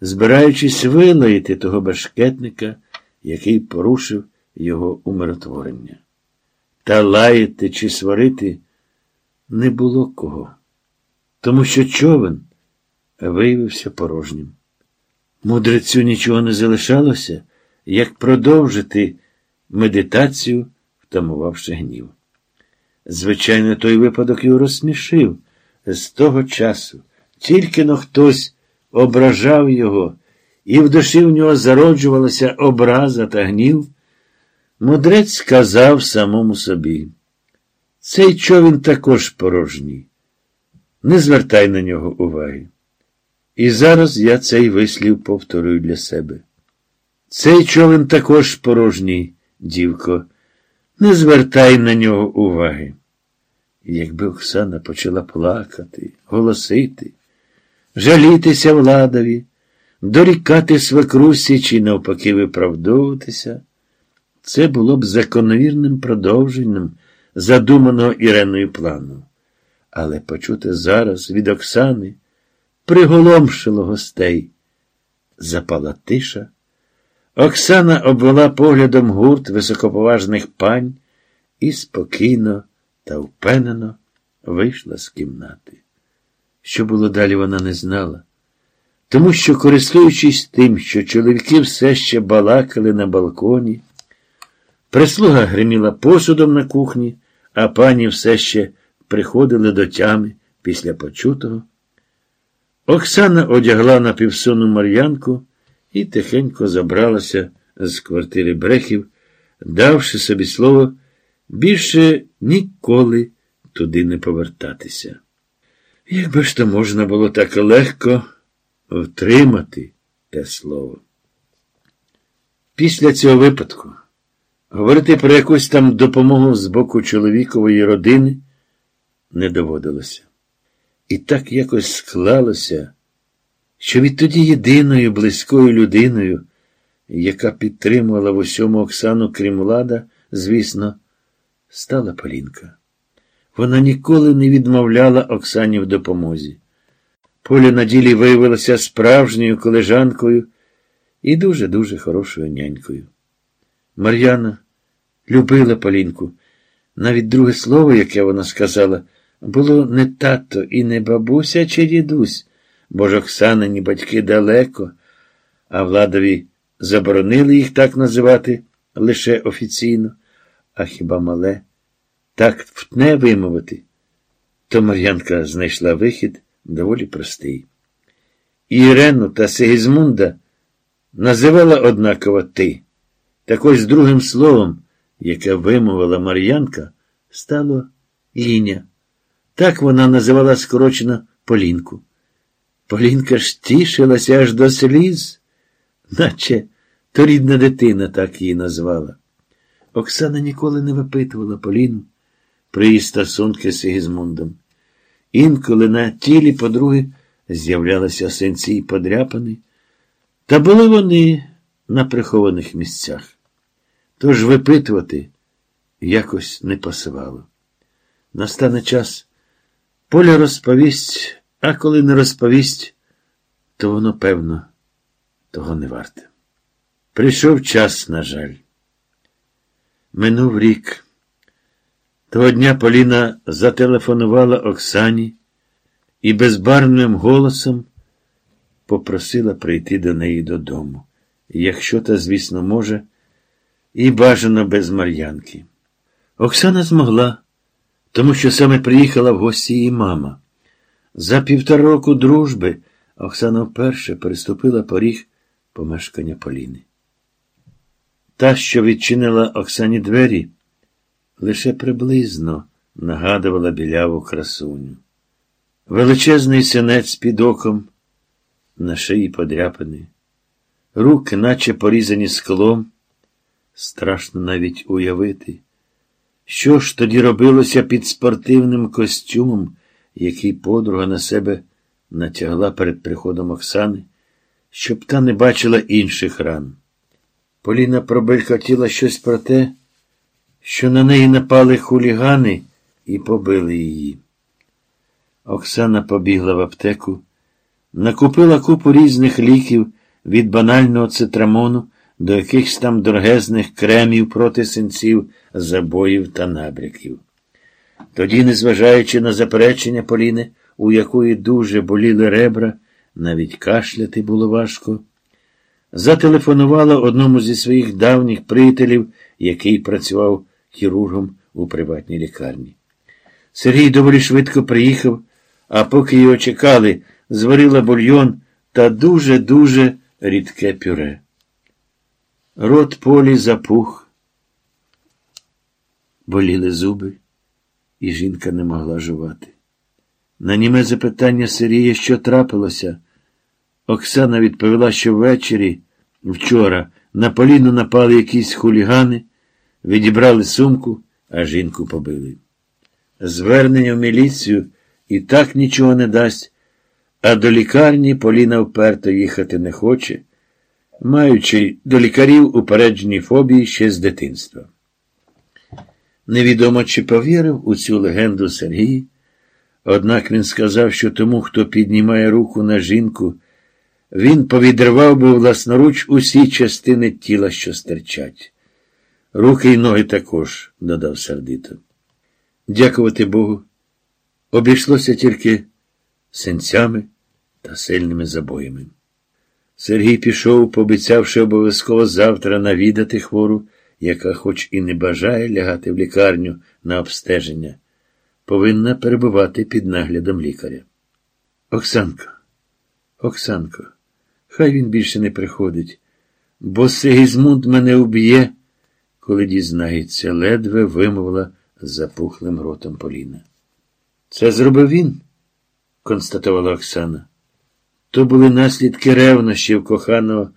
збираючись вилаїти того башкетника, який порушив його умиротворення. Та лаяти чи сварити не було кого, тому що човен виявився порожнім. Мудрецю нічого не залишалося, як продовжити медитацію, втамувавши гнів. Звичайно, той випадок його розсмішив. З того часу тільки но хтось ображав його, і в душі в нього зароджувалася образа та гнів. Мудрець сказав самому собі, цей човін також порожній. Не звертай на нього уваги. І зараз я цей вислів повторюю для себе. Цей човен також порожній, дівко, не звертай на нього уваги. Якби Оксана почала плакати, голосити, жалітися владові, дорікати свекрусі чи навпаки виправдовуватися, це було б закономірним продовженням задуманого Іреною плану. Але почути зараз від Оксани приголомшило гостей. Запала тиша. Оксана обвела поглядом гурт високоповажних пань і спокійно та впевнено вийшла з кімнати. Що було далі, вона не знала, тому що, користуючись тим, що чоловіки все ще балакали на балконі, прислуга гриміла посудом на кухні, а пані все ще приходили до тями після почутого. Оксана одягла на півсону Мар'янку і тихенько забралася з квартири брехів, давши собі слово більше ніколи туди не повертатися. Якби ж то можна було так легко втримати те слово. Після цього випадку говорити про якусь там допомогу з боку чоловікової родини не доводилося. І так якось склалося, що відтоді єдиною близькою людиною, яка підтримувала в усьому Оксану крім влада, звісно, стала Полінка. Вона ніколи не відмовляла Оксані в допомозі. Поля на ділі виявилася справжньою колежанкою і дуже-дуже хорошою нянькою. Мар'яна любила Полінку. Навіть друге слово, яке вона сказала, було не тато і не бабуся чи дідусь, бо ж Оксанині батьки далеко, а владові заборонили їх так називати лише офіційно, а хіба мале так втне вимовити, то Мар'янка знайшла вихід доволі простий. Ірену та Сигізмунда називала однаково ти. Так ось другим словом, яке вимовила Мар'янка, стало Ліня. Так вона називала скорочено Полінку. Полінка ж тішилася аж до сліз, наче то рідна дитина так її назвала. Оксана ніколи не випитувала Поліну про її з Сигізмундом. Інколи на тілі подруги з'являлися синці й подряпини, та були вони на прихованих місцях. Тож випитувати якось не пасувало. Настане час, поля розповість, а коли не розповість, то воно, певно, того не варте. Прийшов час, на жаль. Минув рік. Того дня Поліна зателефонувала Оксані і безбарвним голосом попросила прийти до неї додому, якщо та, звісно, може, і бажано без Мар'янки. Оксана змогла, тому що саме приїхала в гості її мама. За півтора року дружби Оксана вперше переступила поріг помешкання Поліни. Та, що відчинила Оксані двері, лише приблизно нагадувала біляву красуню. Величезний синець під оком, на шиї подряпаний, руки, наче порізані склом, страшно навіть уявити. Що ж тоді робилося під спортивним костюмом, який подруга на себе натягла перед приходом Оксани, щоб та не бачила інших ран? Поліна пробелькотіла щось про те, що на неї напали хулігани і побили її. Оксана побігла в аптеку, Накупила купу різних ліків від банального цитрамону до якихось там дорогезних кремів проти синців, забоїв та набряків. Тоді, незважаючи на заперечення Поліни, у якої дуже боліли ребра, навіть кашляти було важко, зателефонувала одному зі своїх давніх приятелів, який працював хірургом у приватній лікарні. Сергій доволі швидко приїхав, а поки його чекали, зварила бульйон та дуже-дуже рідке пюре. Рот полі запух, боліли зуби, і жінка не могла жувати. На німе запитання Сергія, що трапилося, Оксана відповіла, що ввечері, вчора, на Поліну напали якісь хулігани, відібрали сумку, а жінку побили. Звернення в міліцію і так нічого не дасть, а до лікарні Поліна вперто їхати не хоче, маючи до лікарів упереджені фобії ще з дитинства. Невідомо, чи повірив у цю легенду Сергій, однак він сказав, що тому, хто піднімає руку на жінку, він повідривав би власноруч усі частини тіла, що стирчать. Руки й ноги також, додав сердито. Дякувати Богу, обійшлося тільки синцями та сильними забоями. Сергій пішов, пообіцявши обов'язково завтра навідати хвору, яка, хоч і не бажає лягати в лікарню на обстеження, повинна перебувати під наглядом лікаря. Оксанко, Оксанко, хай він більше не приходить, бо Сигізмунд мене уб'є, коли дізнається, ледве вимовила запухлим ротом Поліна. Це зробив він, констатувала Оксана. То були наслідки ревнощів коханого